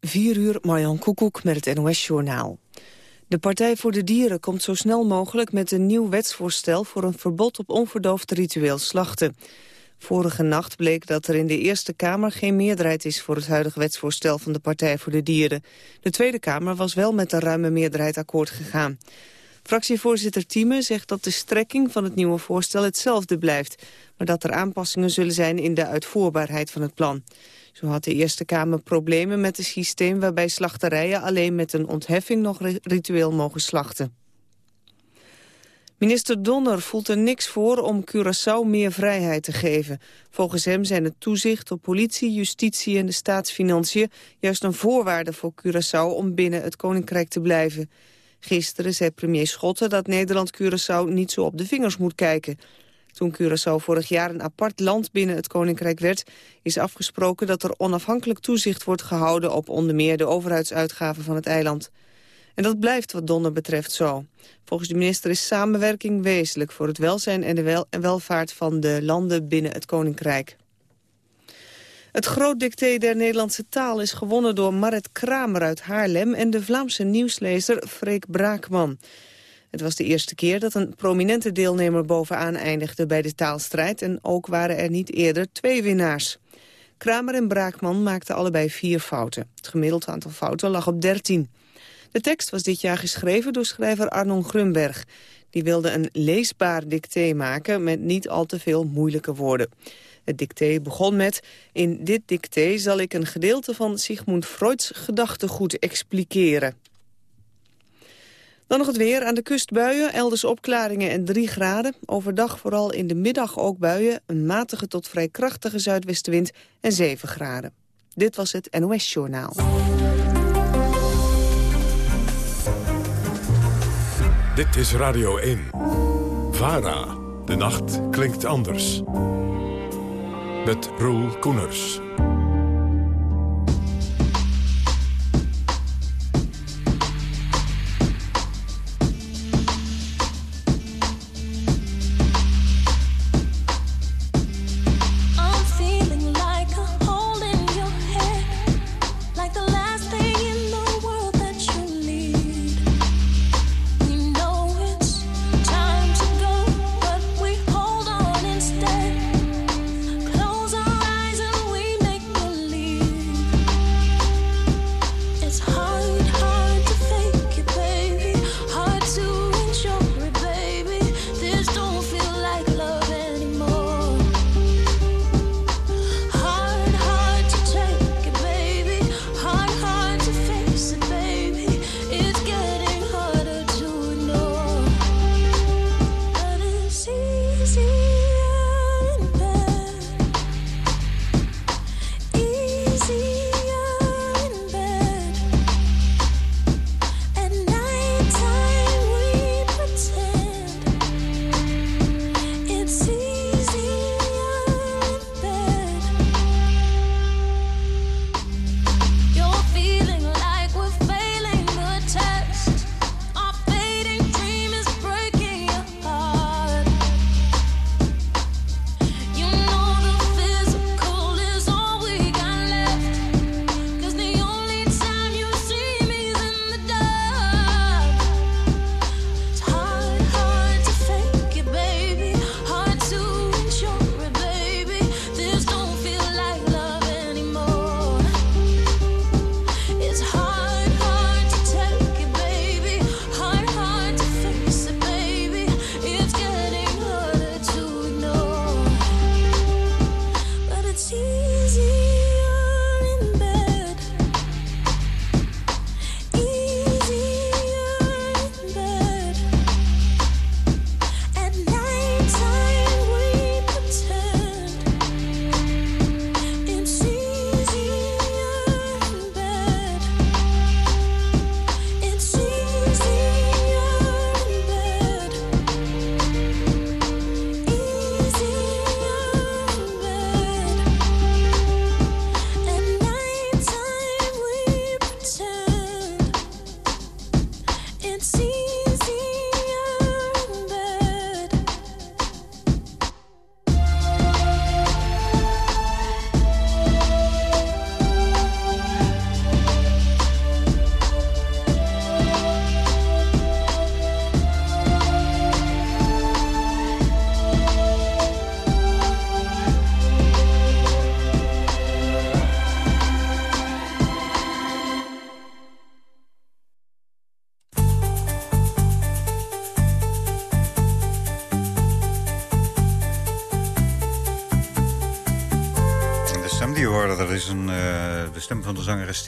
4 uur, Marjan Koekoek met het NOS-journaal. De Partij voor de Dieren komt zo snel mogelijk met een nieuw wetsvoorstel... voor een verbod op onverdoofd ritueel slachten. Vorige nacht bleek dat er in de Eerste Kamer geen meerderheid is... voor het huidige wetsvoorstel van de Partij voor de Dieren. De Tweede Kamer was wel met een ruime meerderheid akkoord gegaan. Fractievoorzitter Thieme zegt dat de strekking van het nieuwe voorstel hetzelfde blijft... maar dat er aanpassingen zullen zijn in de uitvoerbaarheid van het plan. Zo had de Eerste Kamer problemen met het systeem waarbij slachterijen alleen met een ontheffing nog ritueel mogen slachten. Minister Donner voelt er niks voor om Curaçao meer vrijheid te geven. Volgens hem zijn het toezicht op politie, justitie en de staatsfinanciën juist een voorwaarde voor Curaçao om binnen het Koninkrijk te blijven. Gisteren zei premier Schotten dat Nederland Curaçao niet zo op de vingers moet kijken. Toen Curaçao vorig jaar een apart land binnen het Koninkrijk werd... is afgesproken dat er onafhankelijk toezicht wordt gehouden... op onder meer de overheidsuitgaven van het eiland. En dat blijft wat Donner betreft zo. Volgens de minister is samenwerking wezenlijk... voor het welzijn en de wel welvaart van de landen binnen het Koninkrijk. Het groot dicté der Nederlandse taal is gewonnen door Marit Kramer uit Haarlem... en de Vlaamse nieuwslezer Freek Braakman. Het was de eerste keer dat een prominente deelnemer bovenaan eindigde bij de taalstrijd... en ook waren er niet eerder twee winnaars. Kramer en Braakman maakten allebei vier fouten. Het gemiddeld aantal fouten lag op 13. De tekst was dit jaar geschreven door schrijver Arnon Grunberg. Die wilde een leesbaar dicté maken met niet al te veel moeilijke woorden. Het dicté begon met... In dit dicté zal ik een gedeelte van Sigmund Freuds gedachtegoed expliceren. Dan nog het weer. Aan de kust buien, elders opklaringen en 3 graden. Overdag vooral in de middag ook buien. Een matige tot vrij krachtige zuidwestenwind en 7 graden. Dit was het NOS Journaal. Dit is Radio 1. VARA. De nacht klinkt anders. Met Roel Koeners.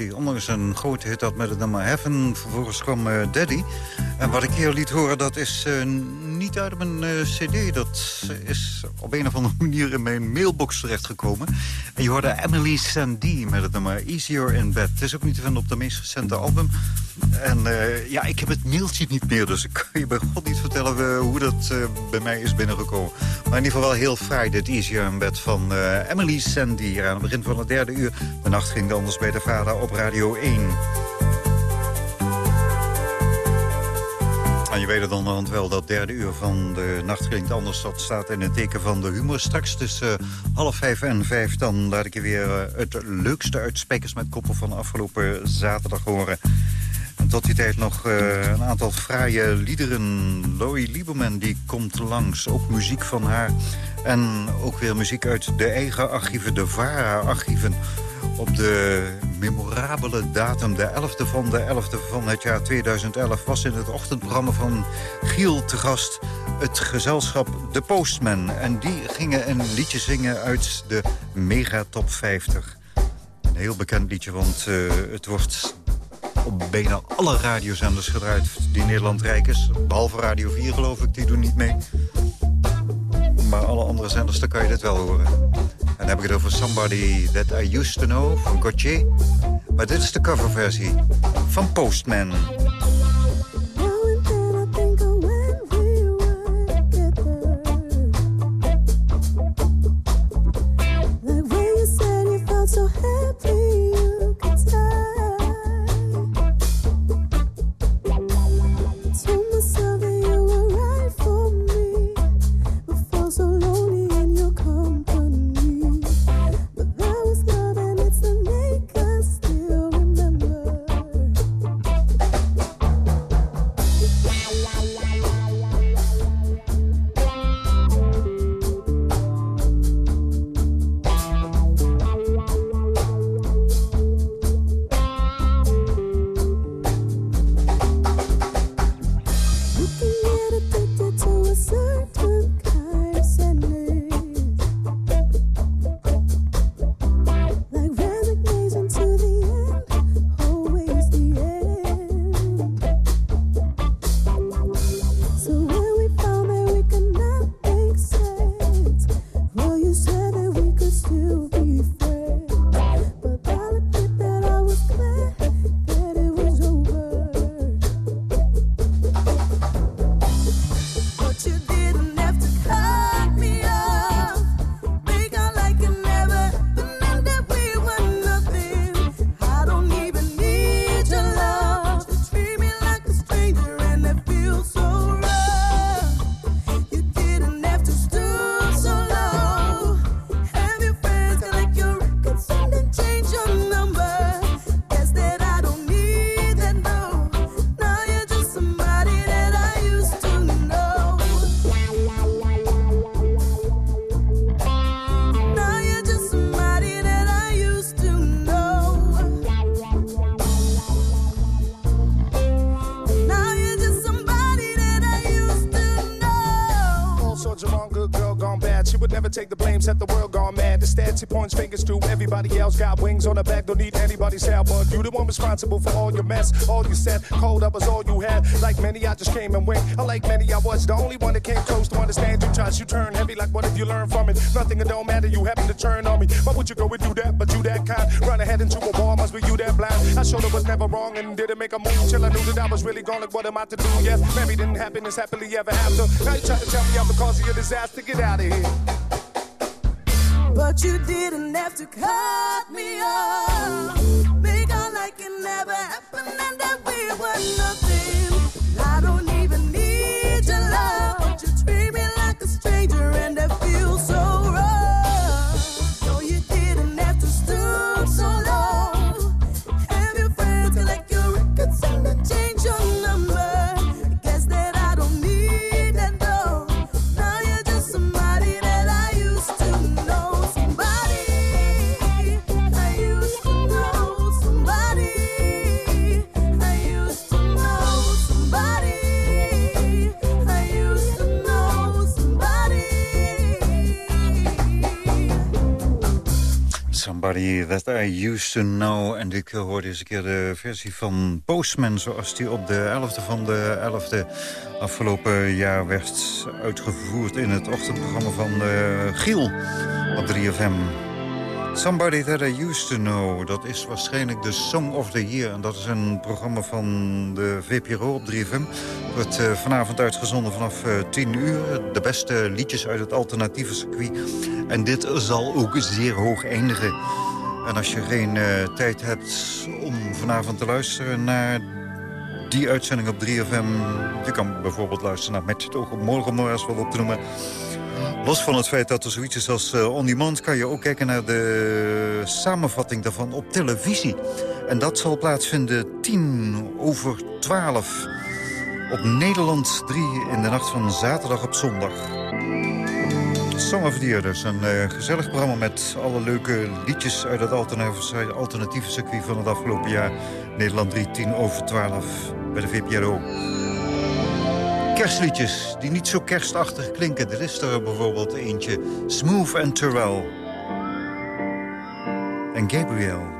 Die ondanks een grote hit had met het nummer Heaven. Vervolgens kwam Daddy. En wat ik hier liet horen, dat is niet uit mijn cd. Dat is op een of andere manier in mijn mailbox terechtgekomen. En je hoorde Emily Sandie met het nummer Easier in Bed. Het is ook niet te vinden op de meest recente album. En ja, ik heb het mailtje niet meer, dus ik kan je bij God niet vertellen hoe dat bij mij is binnengekomen. Maar in ieder geval wel heel fraai, dit Easier in Bed van Emily Sandy. Aan het begin van het derde uur. De nacht ging anders bij de vader op Radio 1. En je weet het onderhand wel, dat derde uur van de nacht klinkt anders. Dat staat in het teken van de humor. Straks tussen half vijf en vijf, dan laat ik je weer eh, het leukste uit Spekers met Koppen van afgelopen zaterdag horen. En tot die tijd nog uh, een aantal fraaie liederen. Loie Lieberman die komt langs, ook muziek van haar. En ook weer muziek uit de eigen archieven, de VARA-archieven. Op de memorabele datum, de 11e van de 11e van het jaar 2011... was in het ochtendprogramma van Giel te gast het gezelschap The Postman. En die gingen een liedje zingen uit de Mega Top 50. Een heel bekend liedje, want uh, het wordt op bijna alle radiozenders gedraaid die Nederland rijk is. Behalve Radio 4 geloof ik, die doen niet mee. Maar alle andere zenders, daar kan je dit wel horen. Dan heb ik het over Somebody That I Used To Know van Gauthier. Maar dit is de coverversie van Postman. Got wings on the back, don't need anybody's help. But you the one responsible for all your mess. All you said, cold up was all you had. Like many, I just came and went. Like many, I was the only one that came close to understand you. Trust you turn heavy, like what if you learn from it? Nothing, it don't matter, you happen to turn on me. Why would you go and do that? But you that kind. Run ahead into a wall, must be you that blind. I showed up was never wrong and didn't make a move till I knew that I was really gone. Like, what am I to do? Yes, maybe didn't happen, it's happily ever after. Now you try to tell me I'm the cause of your disaster. Get out of here. But you didn't have to cut me off. Make out like it never happened and that we were nothing. Somebody That I Used To Know. En ik hoorde eens een keer de versie van Postman... zoals die op de 11e van de 11e afgelopen jaar werd uitgevoerd... in het ochtendprogramma van uh, Giel op 3FM. Somebody That I Used To Know, dat is waarschijnlijk de Song of the Year. En dat is een programma van de VPRO op 3FM. Wordt uh, vanavond uitgezonden vanaf uh, eh, 10 uur. De beste liedjes uit het alternatieve circuit. En dit zal ook zeer hoog eindigen. En als je geen uh, tijd hebt om vanavond te luisteren naar die uitzending op 3FM... je kan bijvoorbeeld luisteren naar Met het oog op morgen, om eens wat op te noemen... Los van het feit dat er zoiets is als uh, On Demand... kan je ook kijken naar de samenvatting daarvan op televisie. En dat zal plaatsvinden 10 over 12 op Nederland 3 in de nacht van zaterdag op zondag. Song of dus. Een uh, gezellig programma met alle leuke liedjes... uit het alternatieve, alternatieve circuit van het afgelopen jaar. Nederland 3, 10 over 12 bij de VPRO kerstliedjes die niet zo kerstachtig klinken. Er is er bijvoorbeeld eentje. Smooth and Terrell. En Gabriel.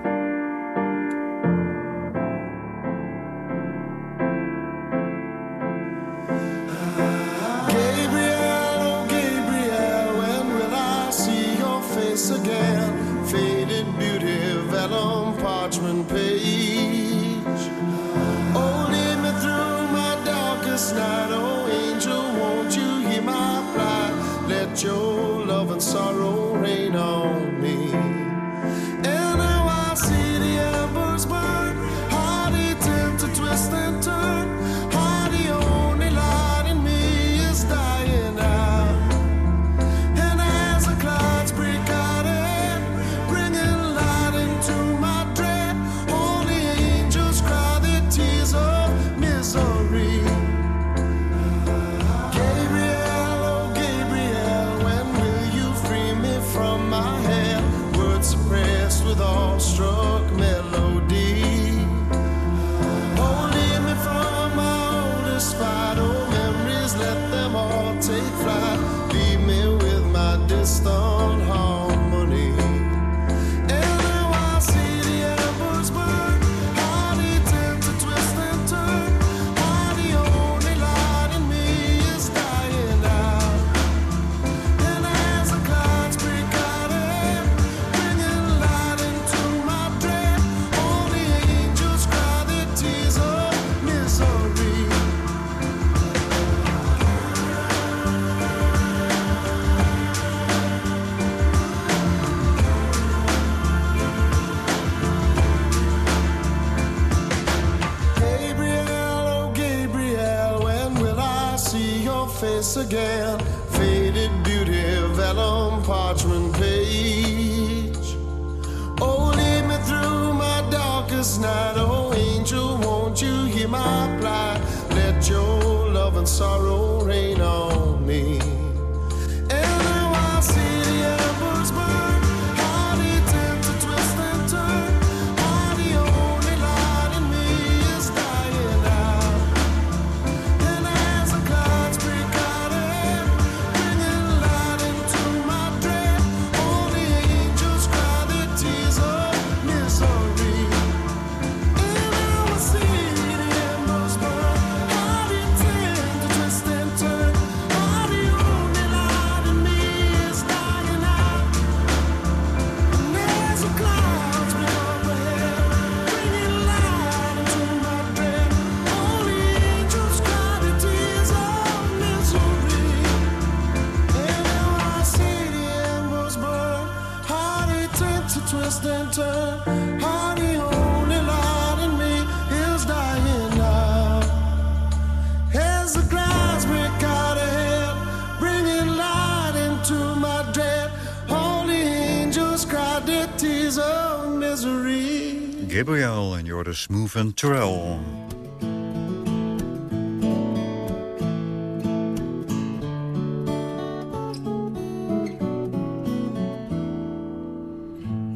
En you're the Smooth and Terrell.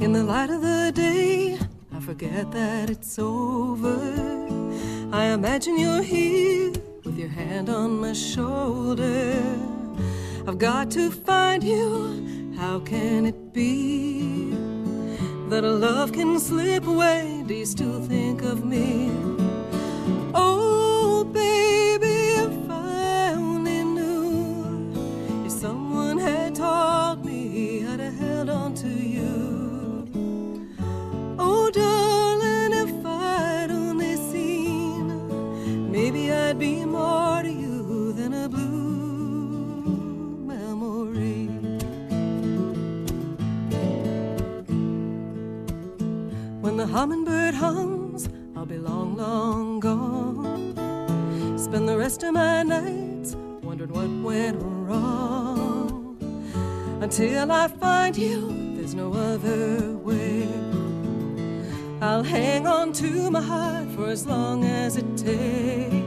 In the light of the day, I forget that it's over. I imagine you're here with your hand on my shoulder. I've got to find you. How can it be? that a love can slip away. Do you still think of me? Oh, baby, hummingbird hums, I'll be long, long gone. Spend the rest of my nights wondering what went wrong. Until I find you, there's no other way. I'll hang on to my heart for as long as it takes.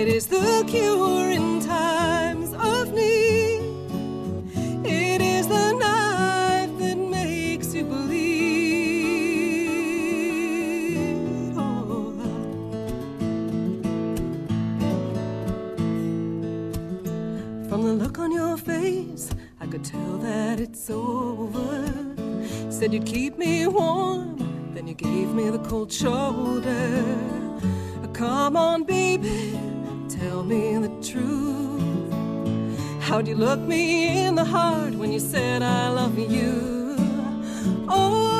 It is the cure in times of need. It is the knife that makes you bleed. Oh. From the look on your face, I could tell that it's over. Said you'd keep me warm, then you gave me the cold shoulder. Come on, baby, me the truth. How'd you look me in the heart when you said I love you? Oh,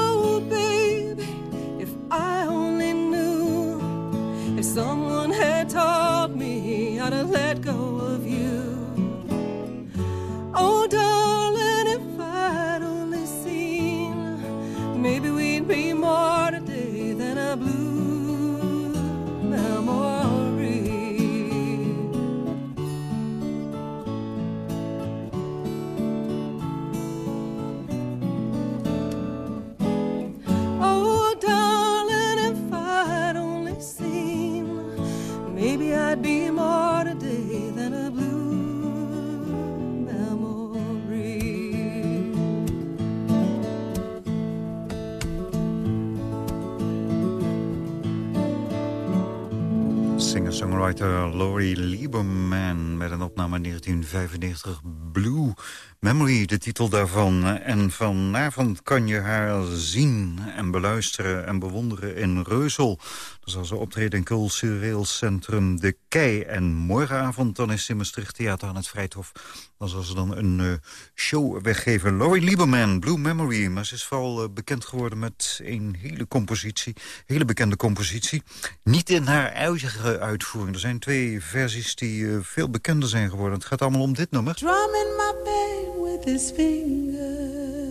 Singer-songwriter Laurie Lieberman met een opname 1995 Blue Memory, de titel daarvan. En vanavond kan je haar zien en beluisteren en bewonderen in Reusel. Dan zal ze optreden in cultureel centrum De Kei. En morgenavond dan is ze in Maastricht Theater aan het Vrijthof. Dan zal ze dan een eh, show weggeven. Laurie Lieberman, Blue Memory. Maar ze is vooral eh, bekend geworden met een hele compositie. Hele bekende compositie. Niet in haar eigen uitvoering. Er zijn twee versies die eh, veel bekender zijn geworden. Het gaat allemaal om dit nummer. Drumming my pain with his fingers,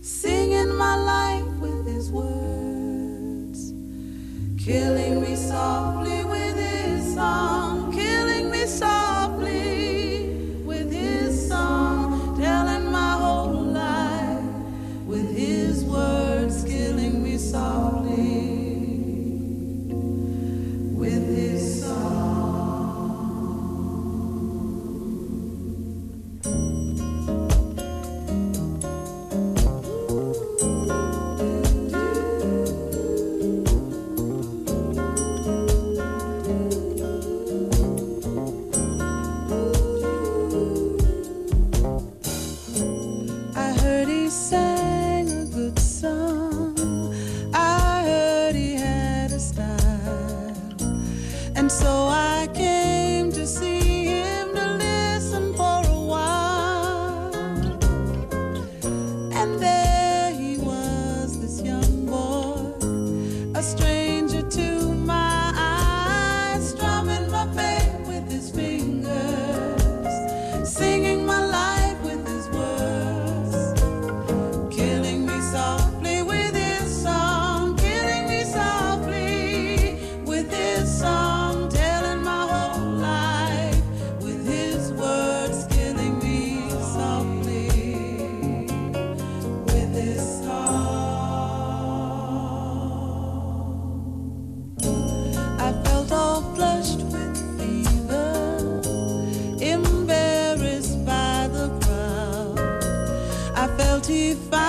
singing my life with his words, killing me softly with his song, to find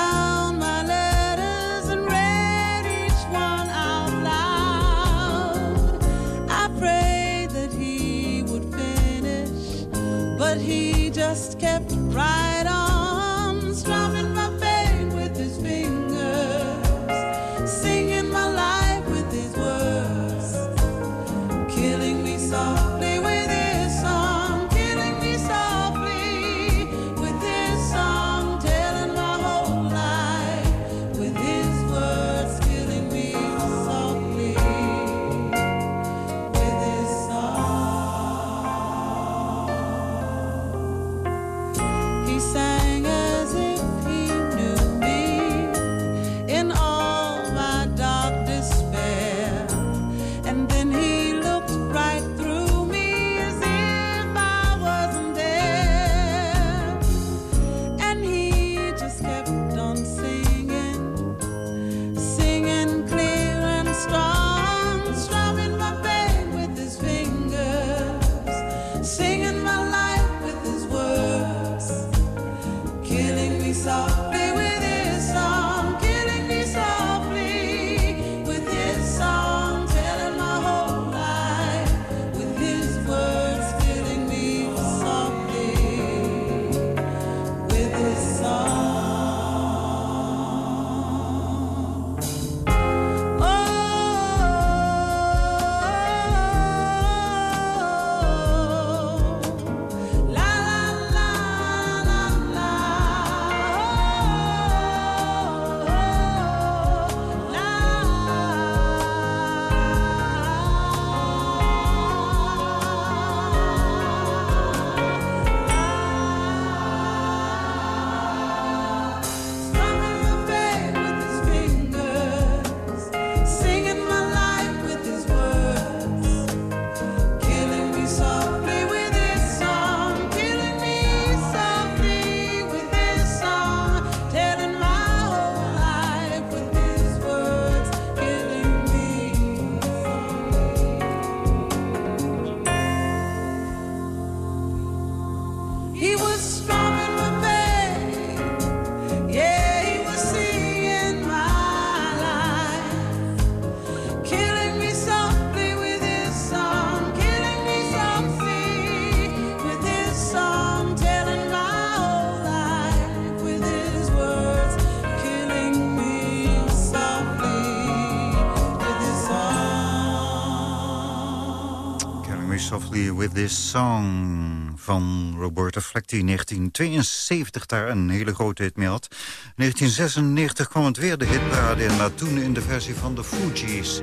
This Song van Roberta Fleck, 1972 daar een hele grote hit mee had. 1996 kwam het weer de hitparade in, maar toen in de versie van de Fugees.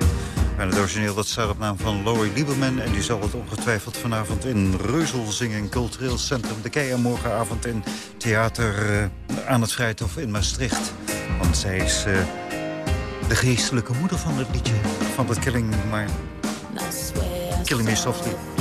En het origineel dat staat op naam van Laurie Lieberman... en die zal het ongetwijfeld vanavond in Reuzel zingen... Cultureel Centrum De Kei en morgenavond in Theater eh, aan het Vrijthof in Maastricht. Want zij is eh, de geestelijke moeder van het liedje, van dat Killing, maar... Killing Me Softly.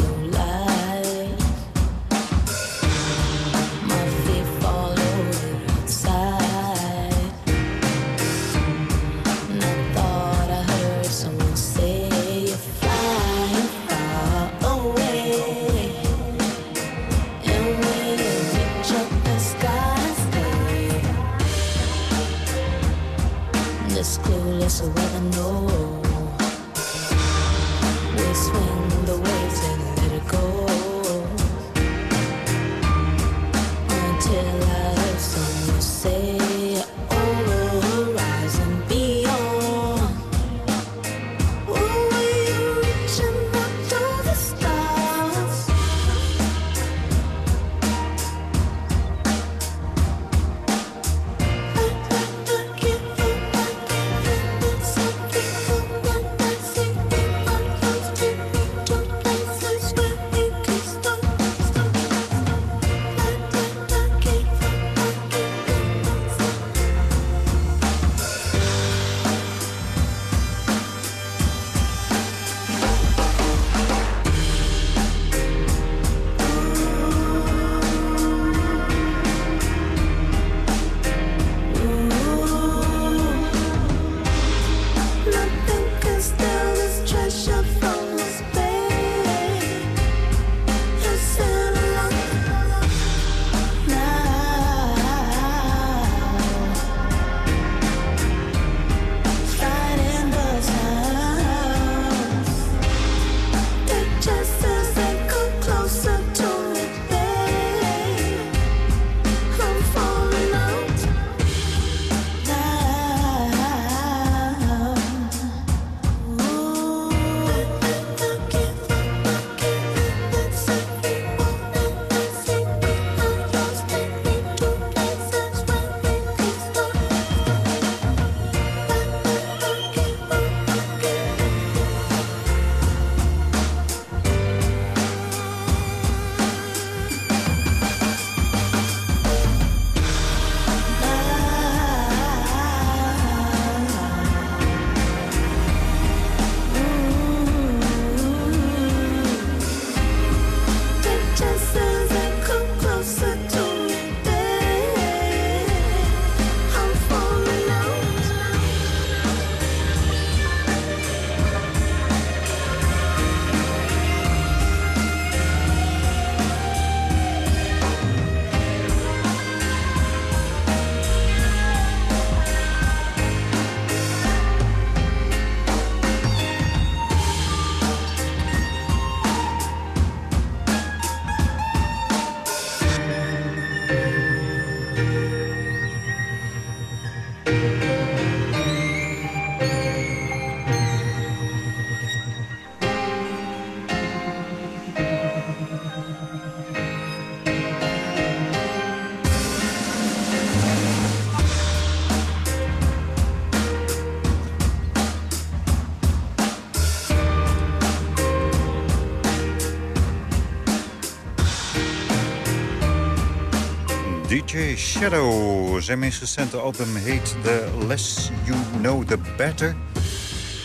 Shadow. Zijn meest recente album heet The Less You Know The Better.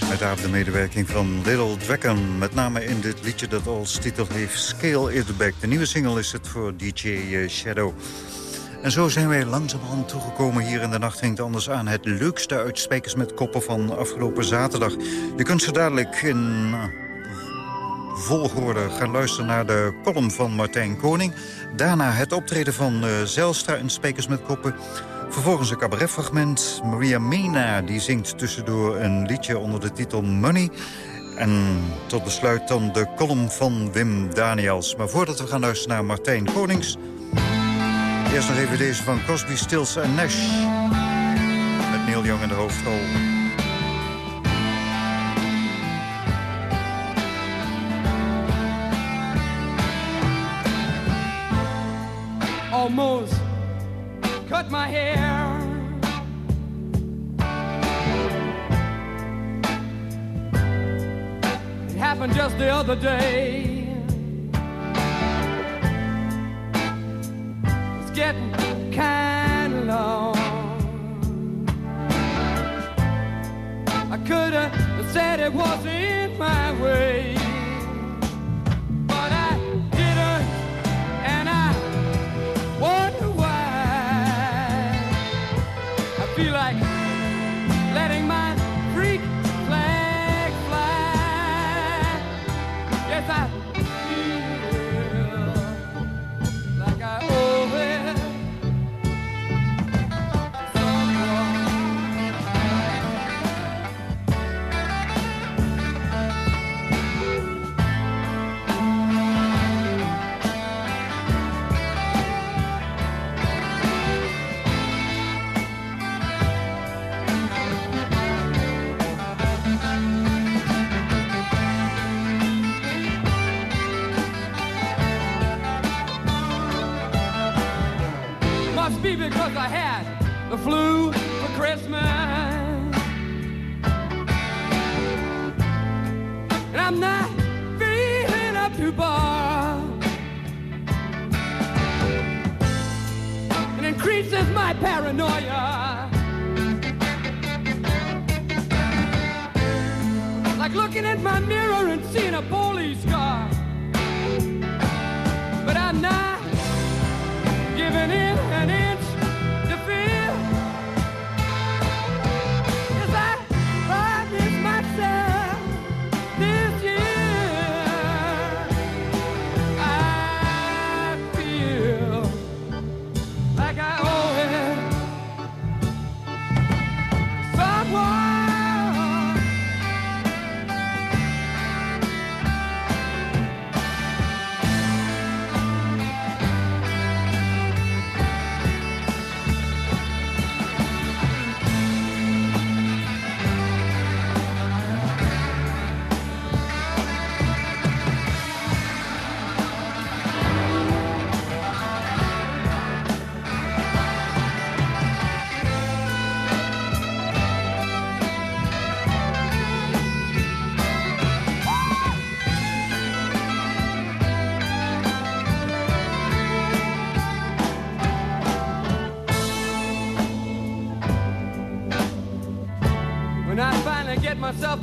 Met daar de medewerking van Little Dragon. Met name in dit liedje dat als titel heeft Scale It Back. De nieuwe single is het voor DJ eh, Shadow. En zo zijn wij langzamerhand toegekomen hier in de nacht het anders aan. Het leukste uit met Koppen van afgelopen zaterdag. Je kunt zo dadelijk in volgorde gaan luisteren naar de column van Martijn Koning. Daarna het optreden van uh, Zelstra in Spijkers met Koppen. Vervolgens een cabaretfragment. Maria Mena die zingt tussendoor een liedje onder de titel Money. En tot besluit dan de column van Wim Daniels. Maar voordat we gaan luisteren naar Martijn Konings... eerst nog even deze van Cosby, Stills en Nash. Met Neil Young in de hoofdrol. Hair. It happened just the other day. It's getting kind of long. I could have said it wasn't my way. Flew for Christmas. And I'm not feeling up to bar. It increases my paranoia. Like looking at my mirror and seeing a police car. But I'm not giving in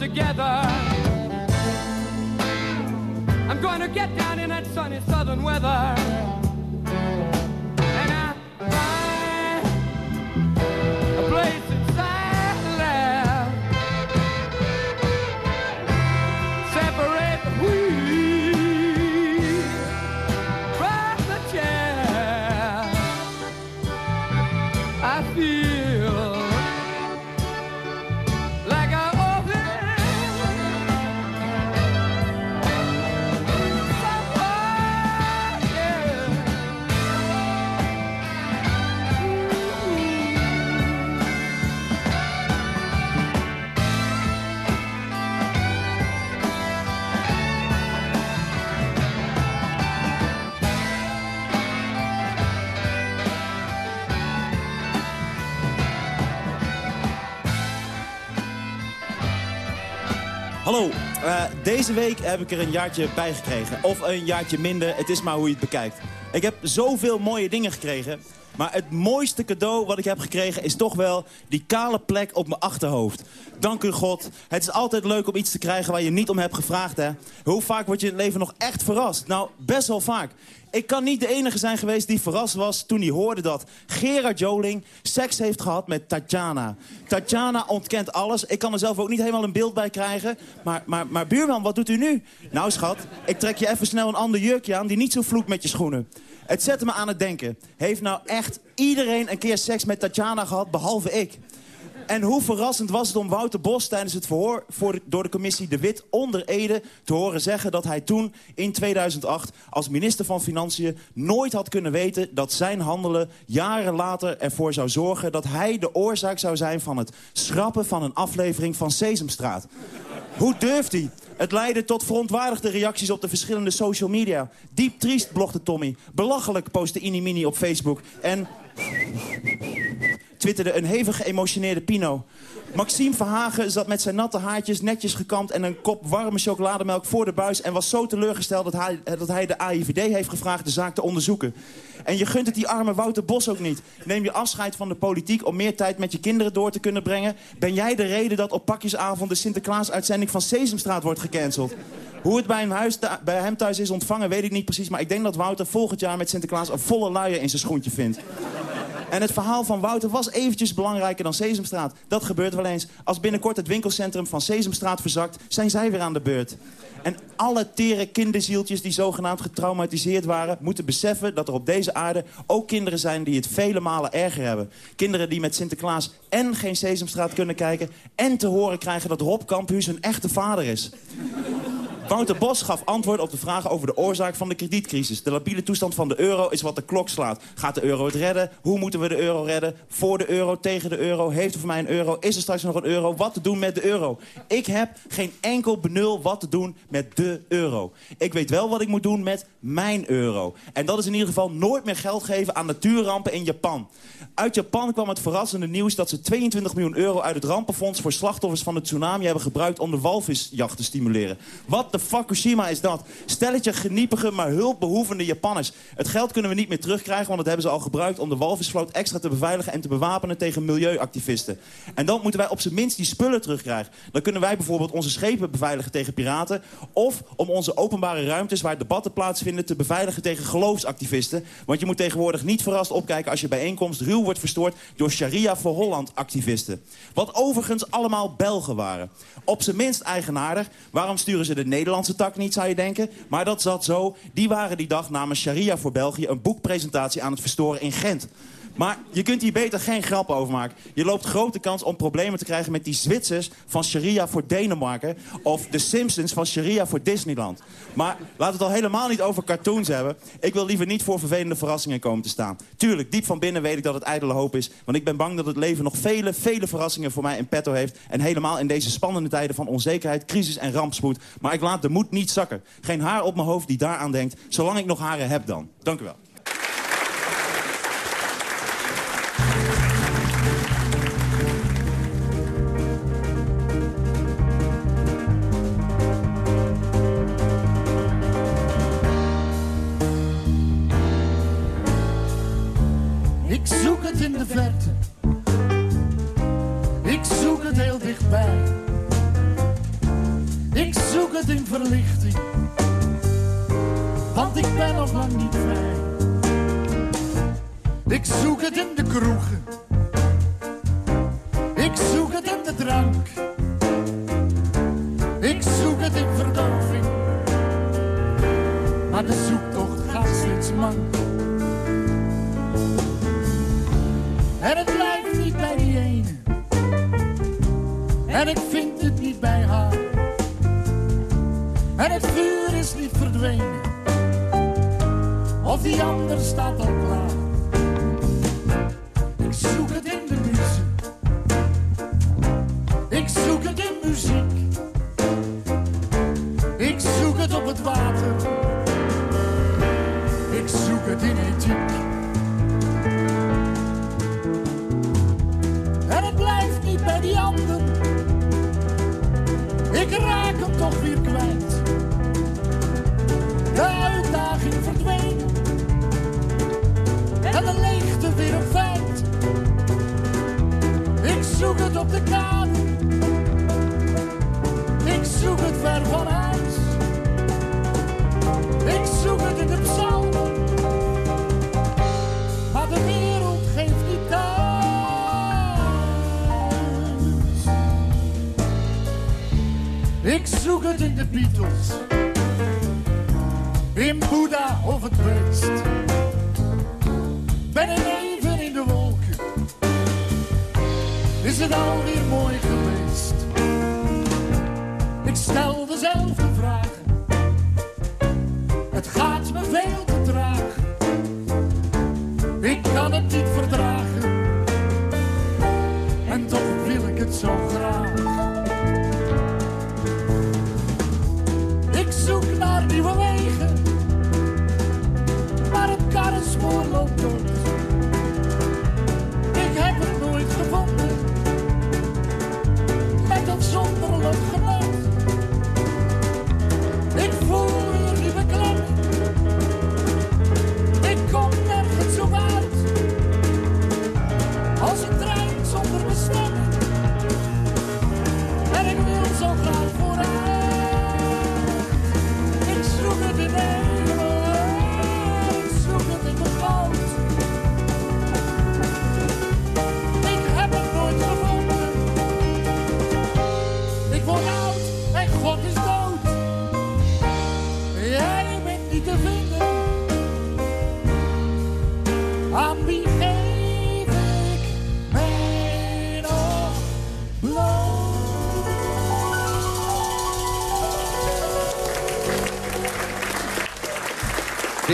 together. I'm going to get down in that sunny southern weather. Hallo, uh, deze week heb ik er een jaartje bij gekregen. Of een jaartje minder, het is maar hoe je het bekijkt. Ik heb zoveel mooie dingen gekregen. Maar het mooiste cadeau wat ik heb gekregen is toch wel die kale plek op mijn achterhoofd. Dank u God. Het is altijd leuk om iets te krijgen waar je niet om hebt gevraagd, hè? Hoe vaak word je in het leven nog echt verrast? Nou, best wel vaak. Ik kan niet de enige zijn geweest die verrast was toen hij hoorde dat Gerard Joling seks heeft gehad met Tatjana. Tatjana ontkent alles. Ik kan er zelf ook niet helemaal een beeld bij krijgen. Maar, maar, maar buurman, wat doet u nu? Nou schat, ik trek je even snel een ander jurkje aan die niet zo vloekt met je schoenen. Het zette me aan het denken. Heeft nou echt iedereen een keer seks met Tatjana gehad, behalve ik? En hoe verrassend was het om Wouter Bos tijdens het verhoor voor door de commissie De Wit onder Ede te horen zeggen dat hij toen in 2008 als minister van Financiën nooit had kunnen weten dat zijn handelen jaren later ervoor zou zorgen dat hij de oorzaak zou zijn van het schrappen van een aflevering van Sesamstraat. Hoe durft hij? Het leidde tot verontwaardigde reacties op de verschillende social media. Diep triest blogde Tommy. Belachelijk postte Inimini op Facebook. En twitterde een hevig geëmotioneerde Pino. Maxime Verhagen zat met zijn natte haartjes netjes gekamd... en een kop warme chocolademelk voor de buis... en was zo teleurgesteld dat hij, dat hij de AIVD heeft gevraagd de zaak te onderzoeken. En je gunt het die arme Wouter Bos ook niet. Neem je afscheid van de politiek om meer tijd met je kinderen door te kunnen brengen? Ben jij de reden dat op pakjesavond de Sinterklaas-uitzending van Sesamstraat wordt gecanceld? Hoe het bij hem, huis, bij hem thuis is ontvangen, weet ik niet precies... maar ik denk dat Wouter volgend jaar met Sinterklaas een volle luier in zijn schoentje vindt. En het verhaal van Wouter was eventjes belangrijker dan Sesamstraat. Dat gebeurt wel eens. Als binnenkort het winkelcentrum van Sesamstraat verzakt... zijn zij weer aan de beurt. En alle tere kinderzieltjes die zogenaamd getraumatiseerd waren... moeten beseffen dat er op deze aarde ook kinderen zijn... die het vele malen erger hebben. Kinderen die met Sinterklaas en geen Sesamstraat kunnen kijken... en te horen krijgen dat Rob Campus hun echte vader is. Wouter Bos gaf antwoord op de vragen over de oorzaak van de kredietcrisis. De labiele toestand van de euro is wat de klok slaat. Gaat de euro het redden? Hoe moeten we de euro redden? Voor de euro, tegen de euro? Heeft voor mij een euro? Is er straks nog een euro? Wat te doen met de euro? Ik heb geen enkel benul wat te doen met de euro. Ik weet wel wat ik moet doen met mijn euro. En dat is in ieder geval nooit meer geld geven aan natuurrampen in Japan. Uit Japan kwam het verrassende nieuws dat ze 22 miljoen euro uit het rampenfonds voor slachtoffers van de tsunami hebben gebruikt om de walvisjacht te stimuleren. Wat de Fukushima is dat? Stelletje geniepige, maar hulpbehoevende Japanners. Het geld kunnen we niet meer terugkrijgen, want dat hebben ze al gebruikt om de walvisvloot extra te beveiligen en te bewapenen tegen milieuactivisten. En dan moeten wij op zijn minst die spullen terugkrijgen. Dan kunnen wij bijvoorbeeld onze schepen beveiligen tegen piraten. Of om onze openbare ruimtes waar debatten plaatsvinden te beveiligen tegen geloofsactivisten. Want je moet tegenwoordig niet verrast opkijken als je bijeenkomst ruw wordt verstoord door Sharia voor Holland activisten. Wat overigens allemaal Belgen waren. Op zijn minst eigenaardig. Waarom sturen ze de Nederlandse tak niet, zou je denken? Maar dat zat zo. Die waren die dag namens Sharia voor België een boekpresentatie aan het verstoren in Gent. Maar je kunt hier beter geen grap over maken. Je loopt grote kans om problemen te krijgen met die Zwitsers van Sharia voor Denemarken... of de Simpsons van Sharia voor Disneyland. Maar laat het al helemaal niet over cartoons hebben. Ik wil liever niet voor vervelende verrassingen komen te staan. Tuurlijk, diep van binnen weet ik dat het ijdele hoop is. Want ik ben bang dat het leven nog vele, vele verrassingen voor mij in petto heeft. En helemaal in deze spannende tijden van onzekerheid, crisis en rampspoed. Maar ik laat de moed niet zakken. Geen haar op mijn hoofd die daaraan denkt. Zolang ik nog haren heb dan. Dank u wel. Zoek het in de kroegen. Ik zoek het in de drank. Ik zoek het in verdoving. Maar de zoektocht gaat steeds mank. En het blijft niet bij die ene. En ik vind het niet bij haar. En het vuur is niet verdwenen. Of die ander staat al klaar. water. Ik zoek het in ethiek. En het blijft niet bij die anderen. Ik raak hem toch weer kwijt. De uitdaging verdween. En de leegte weer een feit. Ik zoek het op de kaart, Ik zoek het ver van. Ik zoek het in de Beatles. In Boeddha of het beest. Ben ik even in de wolken. Is het alweer mooi geweest? Ik stel dezelfde vragen. Het gaat me veel te traag. Ik kan het niet verdragen.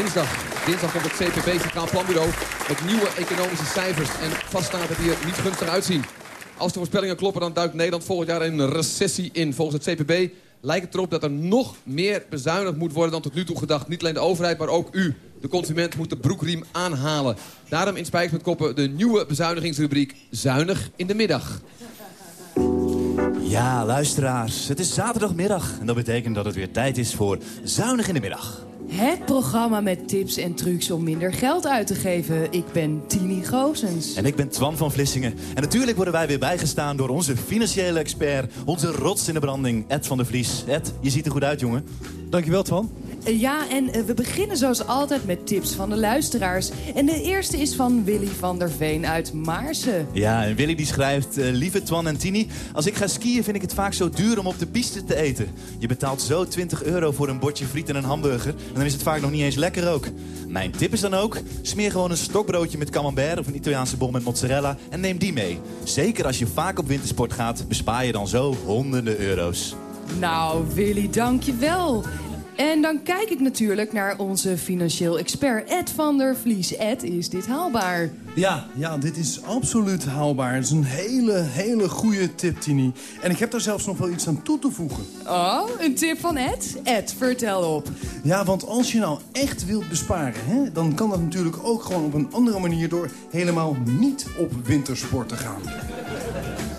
Dinsdag. Dinsdag komt het CPB Centraal Planbureau met nieuwe economische cijfers. En vast staat dat die er niet gunstig uitzien. Als de voorspellingen kloppen, dan duikt Nederland volgend jaar een recessie in. Volgens het CPB lijkt het erop dat er nog meer bezuinigd moet worden dan tot nu toe gedacht. Niet alleen de overheid, maar ook u, de consument, moet de broekriem aanhalen. Daarom in met Koppen de nieuwe bezuinigingsrubriek Zuinig in de middag. Ja, luisteraars, het is zaterdagmiddag. En dat betekent dat het weer tijd is voor Zuinig in de Middag. Het programma met tips en trucs om minder geld uit te geven. Ik ben Tini Goosens. En ik ben Twan van Vlissingen. En natuurlijk worden wij weer bijgestaan door onze financiële expert... onze rots in de branding, Ed van der Vlies. Ed, je ziet er goed uit, jongen. Dankjewel, Twan. Eh, Ja, en eh, we beginnen zoals altijd met tips van de luisteraars. En de eerste is van Willy van der Veen uit Maarsen. Ja, en Willy die schrijft... eh, lieve Twan en Tini, als ik ga skiën vind ik het vaak zo duur om op de piste te eten. Je betaalt zo 20 euro voor een bordje friet en een hamburger... en dan is het vaak nog niet eens lekker ook. Mijn tip is dan ook... smeer gewoon een stokbroodje met camembert... of een Italiaanse bol met mozzarella en neem die mee. Zeker als je vaak op wintersport gaat... bespaar je dan zo honderden euro's. Nou, Willy, dankjewel. En dan kijk ik natuurlijk naar onze financieel expert Ed van der Vlies. Ed, is dit haalbaar? Ja, ja, dit is absoluut haalbaar. Het is een hele, hele goede tip, Tini. En ik heb daar zelfs nog wel iets aan toe te voegen. Oh, een tip van Ed? Ed, vertel op. Ja, want als je nou echt wilt besparen... Hè, dan kan dat natuurlijk ook gewoon op een andere manier... door helemaal niet op wintersport te gaan.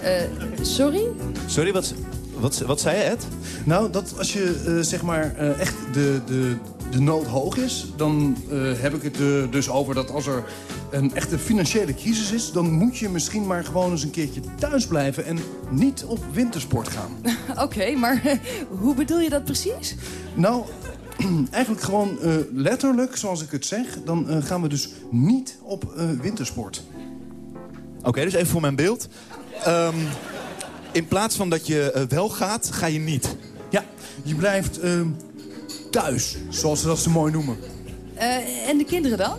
Eh, sorry? Sorry, wat, wat, wat zei je, Ed? Nou, dat als je eh, zeg maar eh, echt de, de, de nood hoog is... dan eh, heb ik het eh, dus over dat als er een echte financiële crisis is... dan moet je misschien maar gewoon eens een keertje thuis blijven... en niet op wintersport gaan. Oké, maar hoe bedoel je dat precies? Nou, eigenlijk gewoon letterlijk, zoals ik het zeg... dan gaan we dus niet op wintersport. Oké, dus even voor mijn beeld. Ehm, in plaats van dat je eh, wel gaat, ga je niet. Ja, je blijft ehm, thuis, zoals ze dat zo mooi noemen. Eh, en de kinderen dan?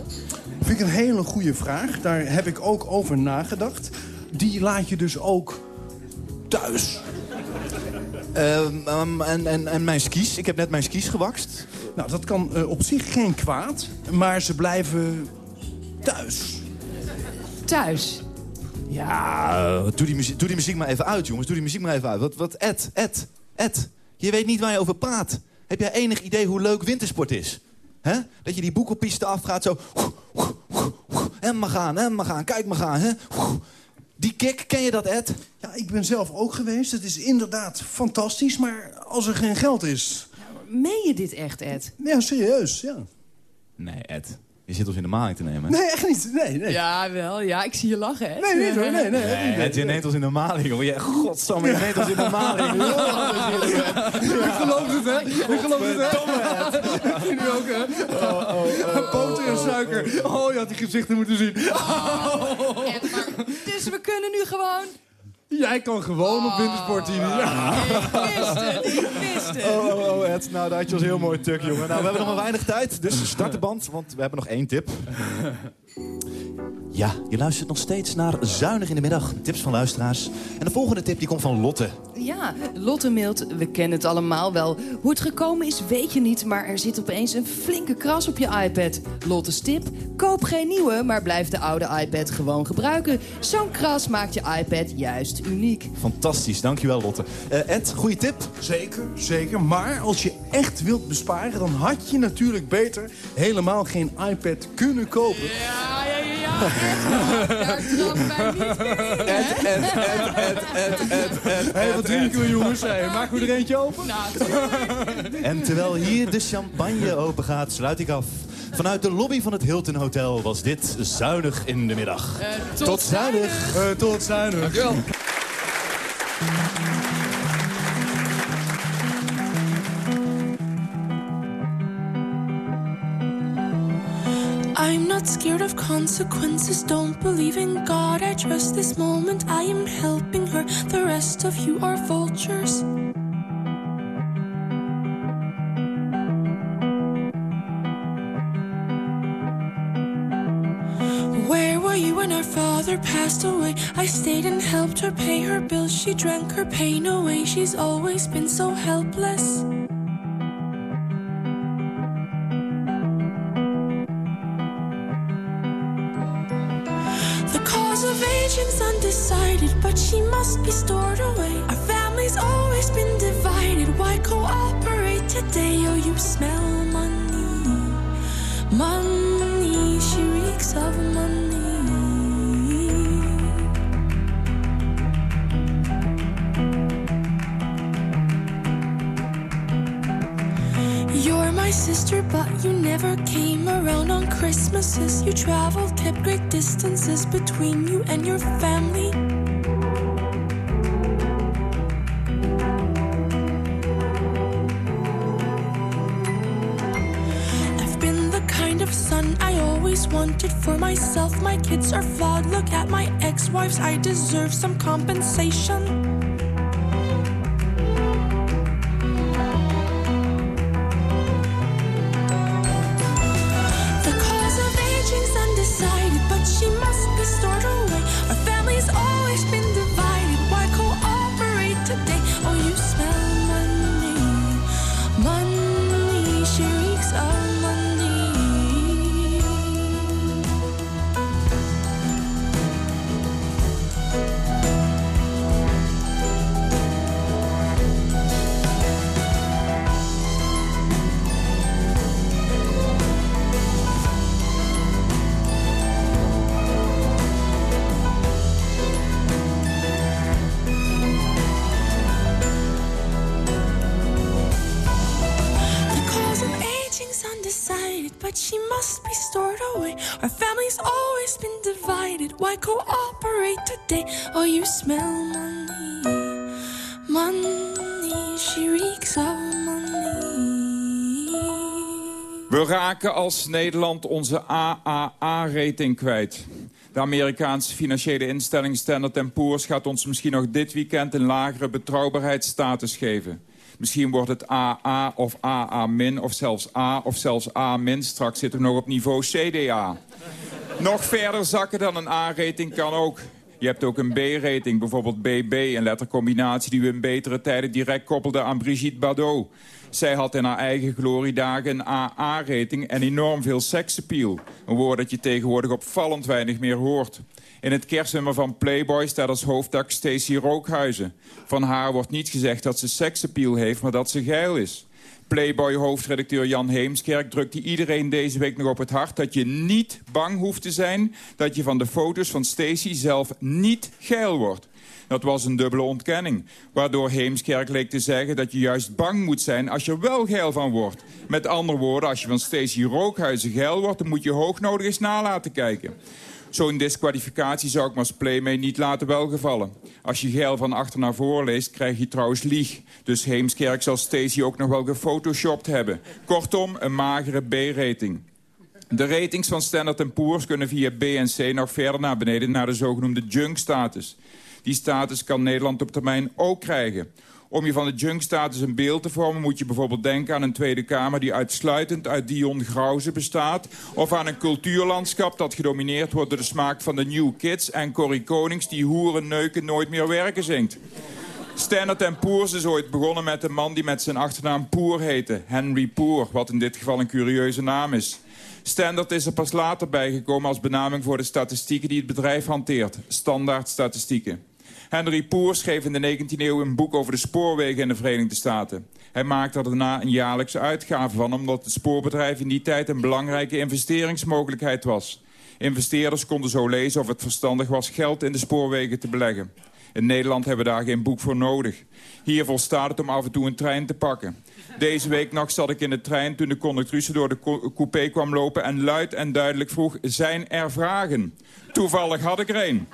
Vind ik een hele goede vraag. Daar heb ik ook over nagedacht. Die laat je dus ook thuis. Ehm, ehm, en, en, en mijn skis? Ik heb net mijn skis gewakst. Nou, dat kan eh, op zich geen kwaad. Maar ze blijven thuis. Thuis? Ja, doe die, muziek, doe die muziek maar even uit, jongens. Doe die muziek maar even uit. Wat, wat, Ed, Ed, Ed. Je weet niet waar je over praat. Heb jij enig idee hoe leuk wintersport is? Hè? Dat je die boekelpiste afgaat zo... En maar gaan, en maar gaan, kijk maar gaan. Hè? Die kick, ken je dat, Ed? Ja, ik ben zelf ook geweest. Het is inderdaad fantastisch, maar als er geen geld is... Meen je dit echt, Ed? Ja, serieus, ja. Nee, Ed. Je zit ons in de maling te nemen. Nee, echt niet. Nee, nee. Ja, wel. Ja, ik zie je lachen, hè? Nee, niet hoor. Nee, nee. niet. Nee, je neemt ons in de maling, hoor. Je, godsamme, je neemt ons in de maling. Ik geloof het, hè? Ik geloof het, hè? Ik nu ook, hè? Oh, oh, Boter en suiker. Oh, je had die gezichten moeten zien. Dus we kunnen nu gewoon... Jij kan gewoon op wintersport TV. Ja. Ik wist het, ik wist het. Oh, oh, oh, Ed. Nou, daar had je ons heel mooi tuk, jongen. Nou, we hebben nog maar weinig tijd, dus start de band, want we hebben nog één tip. Ja, je luistert nog steeds naar Zuinig in de Middag. Tips van luisteraars. En de volgende tip die komt van Lotte. Ja, Lotte mailt, we kennen het allemaal wel. Hoe het gekomen is, weet je niet, maar er zit opeens een flinke kras op je iPad. Lotte's tip, koop geen nieuwe, maar blijf de oude iPad gewoon gebruiken. Zo'n kras maakt je iPad juist uniek. Fantastisch, dankjewel Lotte. Eh, Ed, goede tip? Zeker, zeker. Maar als je echt wilt besparen, dan had je natuurlijk beter helemaal geen iPad kunnen kopen. Ja, Ed, Ed, Ed, Ed, Ed, Ed, Hé, wat drinken we jongens? Hey, maken we er eentje open? En terwijl hier de champagne open gaat, sluit ik af. Vanuit de lobby van het Hilton Hotel was dit Zuinig in de Middag. Eh, tot, zuinig. Eh, tot zuinig. Dankjewel. I'm not scared of consequences, don't believe in God. I trust this moment I am helping her. The rest of you are vultures. Where were you when her father passed away? I stayed and helped her pay her bills. She drank her pain away. She's always been so helpless. But she must be stored away. Our family's always been divided. Why cooperate today? Oh, you smell money. Money, she reeks of money. You're my sister, but you never came around on Christmases. You traveled, kept great distances between you and your family. Always wanted for myself. My kids are flawed. Look at my ex wives, I deserve some compensation. We raken als Nederland onze AAA-rating kwijt. De Amerikaanse financiële instelling Standard Poor's gaat ons misschien nog dit weekend een lagere betrouwbaarheidsstatus geven. Misschien wordt het AA of AA- of zelfs A of zelfs A-. Straks zitten we nog op niveau CDA. nog verder zakken dan een A-rating kan ook. Je hebt ook een B-rating, bijvoorbeeld BB, een lettercombinatie die we in betere tijden direct koppelden aan Brigitte Bardot. Zij had in haar eigen gloriedagen een AA-rating en enorm veel seksappeal. Een woord dat je tegenwoordig opvallend weinig meer hoort. In het kerstnummer van Playboy staat als hoofddak Stacey Rookhuizen. Van haar wordt niet gezegd dat ze seksappeal heeft, maar dat ze geil is. Playboy-hoofdredacteur Jan Heemskerk drukte iedereen deze week nog op het hart... dat je niet bang hoeft te zijn dat je van de foto's van Stacy zelf niet geil wordt. Dat was een dubbele ontkenning. Waardoor Heemskerk leek te zeggen dat je juist bang moet zijn als je er wel geil van wordt. Met andere woorden, als je van Stacey Rookhuizen geil wordt... dan moet je hoognodig eens nalaten kijken. Zo'n disqualificatie zou ik me als Playmate niet laten welgevallen. Als je geil van achter naar voor leest, krijg je trouwens lieg. Dus Heemskerk zal Stacey ook nog wel gefotoshopt hebben. Kortom, een magere B-rating. De ratings van Standard Poor's kunnen via B en C nog verder naar beneden... naar de zogenoemde junk-status. Die status kan Nederland op termijn ook krijgen. Om je van de junk-status een beeld te vormen... moet je bijvoorbeeld denken aan een Tweede Kamer... die uitsluitend uit Dion Grauze bestaat. Of aan een cultuurlandschap dat gedomineerd wordt... door de smaak van de New Kids en Corrie Konings... die hoeren neuken nooit meer werken zingt. Standard Poor's is ooit begonnen met een man die met zijn achternaam Poer heette. Henry Poer, wat in dit geval een curieuze naam is. Standard is er pas later bijgekomen als benaming voor de statistieken die het bedrijf hanteert. Standaard statistieken. Henry Poer schreef in de 19e eeuw een boek over de spoorwegen in de Verenigde Staten. Hij maakte daarna een jaarlijkse uitgave van... omdat het spoorbedrijf in die tijd een belangrijke investeringsmogelijkheid was. Investeerders konden zo lezen of het verstandig was geld in de spoorwegen te beleggen. In Nederland hebben we daar geen boek voor nodig. Hier volstaat het om af en toe een trein te pakken. Deze week nog zat ik in de trein toen de conductrice door de coupé kwam lopen... en luid en duidelijk vroeg, zijn er vragen? Toevallig had ik er een.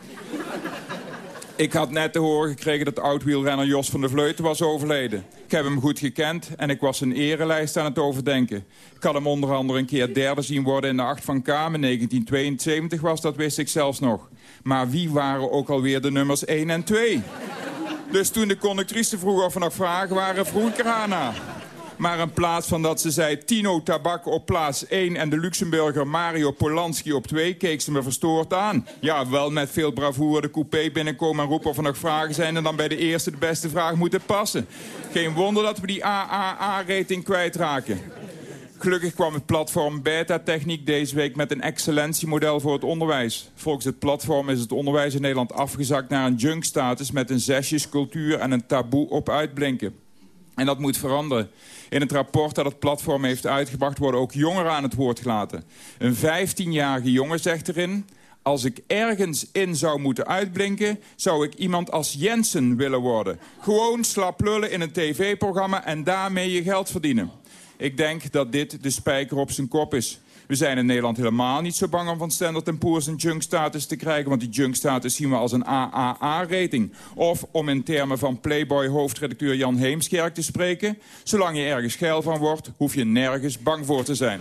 Ik had net te horen gekregen dat oud-wielrenner Jos van der Vleuten was overleden. Ik heb hem goed gekend en ik was een erelijst aan het overdenken. Ik had hem onder andere een keer derde zien worden in de acht van Kamer. 1972 was, dat wist ik zelfs nog. Maar wie waren ook alweer de nummers 1 en 2? Dus toen de conductrice vroeg of er nog vragen waren, vroeg ik eraan na. Maar in plaats van dat ze zei Tino Tabak op plaats 1... en de Luxemburger Mario Polanski op 2, keek ze me verstoord aan. Ja, wel met veel bravoure de coupé binnenkomen en roepen of er nog vragen zijn... en dan bij de eerste de beste vraag moeten passen. Geen wonder dat we die AAA-rating kwijtraken. Gelukkig kwam het platform Beta Techniek deze week met een excellentiemodel voor het onderwijs. Volgens het platform is het onderwijs in Nederland afgezakt naar een junk-status... met een zesjescultuur en een taboe op uitblinken. En dat moet veranderen. In het rapport dat het platform heeft uitgebracht... worden ook jongeren aan het woord gelaten. Een 15-jarige jongen zegt erin... Als ik ergens in zou moeten uitblinken... zou ik iemand als Jensen willen worden. Gewoon slap lullen in een tv-programma en daarmee je geld verdienen. Ik denk dat dit de spijker op zijn kop is. We zijn in Nederland helemaal niet zo bang om van Standard Poor's een junk-status te krijgen... want die junk-status zien we als een AAA-rating. Of, om in termen van Playboy-hoofdredacteur Jan Heemskerk te spreken... zolang je ergens geil van wordt, hoef je nergens bang voor te zijn.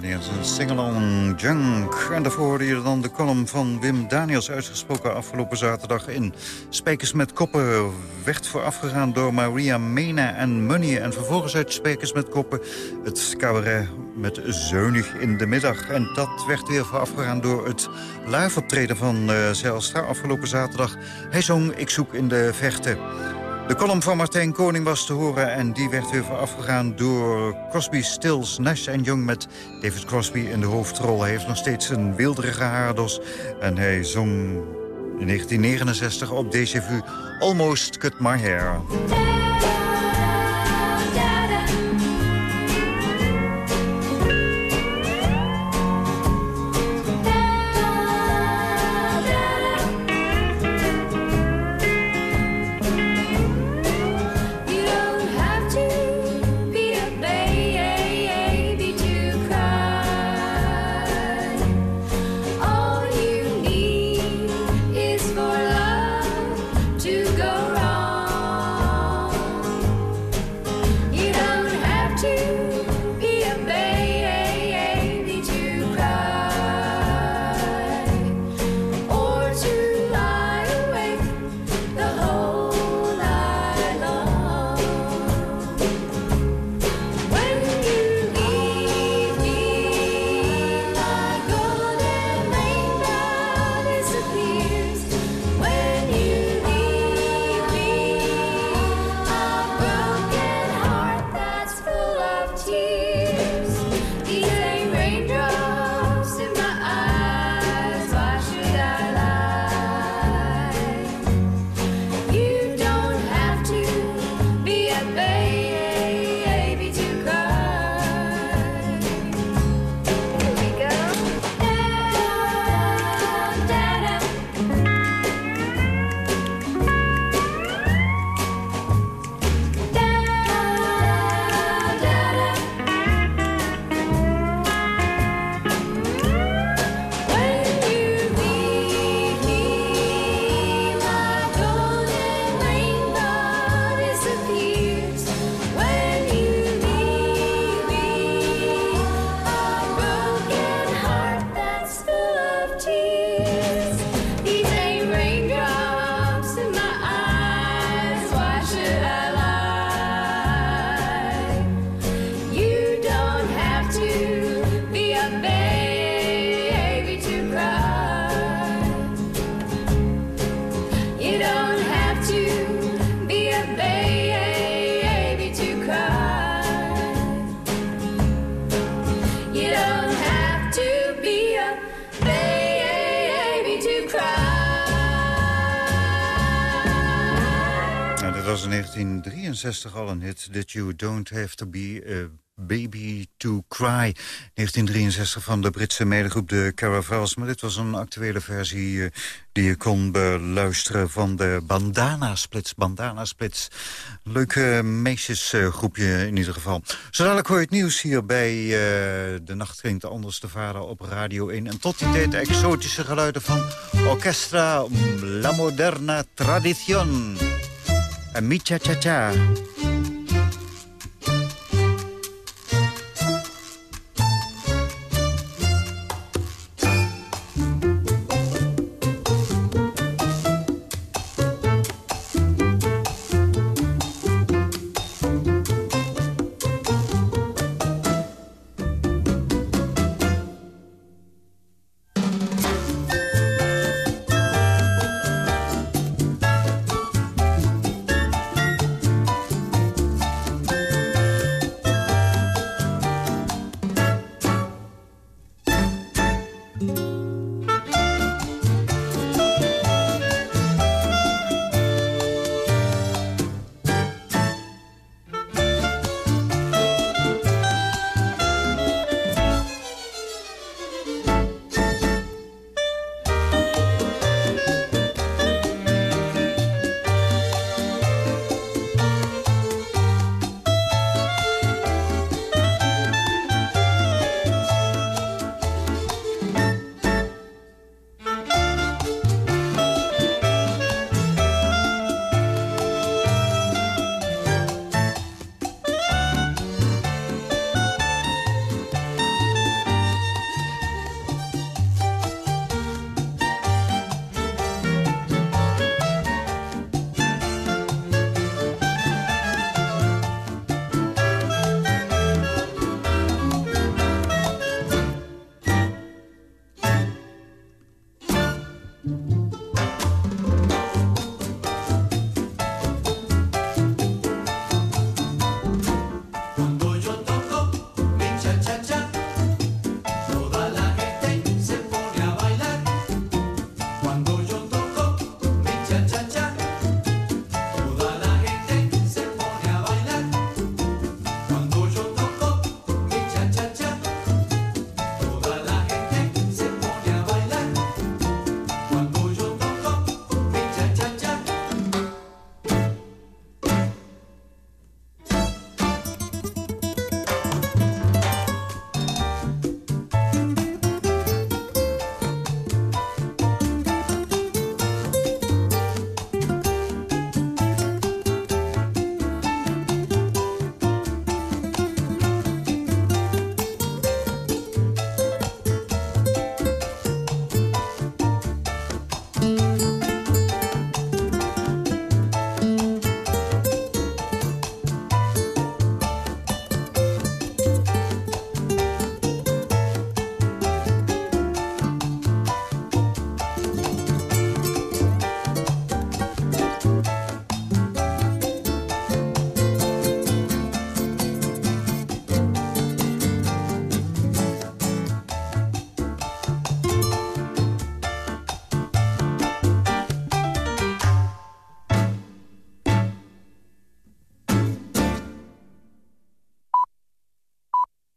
McCartney en singalong Junk. En daarvoor je dan de column van Wim Daniels... uitgesproken afgelopen zaterdag in Spijkers met Koppen. Werd voorafgegaan door Maria Mena en Money. En vervolgens uit Spijkers met Koppen het cabaret met Zeunig in de middag. En dat werd weer voorafgegaan door het live optreden van uh, Zijlstra afgelopen zaterdag. Hij zong Ik zoek in de vechten. De column van Martijn Koning was te horen en die werd weer afgegaan door Crosby, Stills, Nash en Young met David Crosby in de hoofdrol. Hij heeft nog steeds een wilderige haardos en hij zong in 1969 op Déjà Almost Cut My Hair. 1963 al een hit. That You Don't Have To Be a Baby To Cry. 1963 van de Britse medegroep de Caravels. Maar dit was een actuele versie uh, die je kon beluisteren van de Bandana Splits. Bandana Splits. Leuk uh, meisjesgroepje in ieder geval. Zo dadelijk hoor je het nieuws hier bij uh, De Nacht Klinkt Anders de Vader op Radio 1. En tot die tijd exotische geluiden van Orchestra La Moderna Tradition. A mi cha cha cha.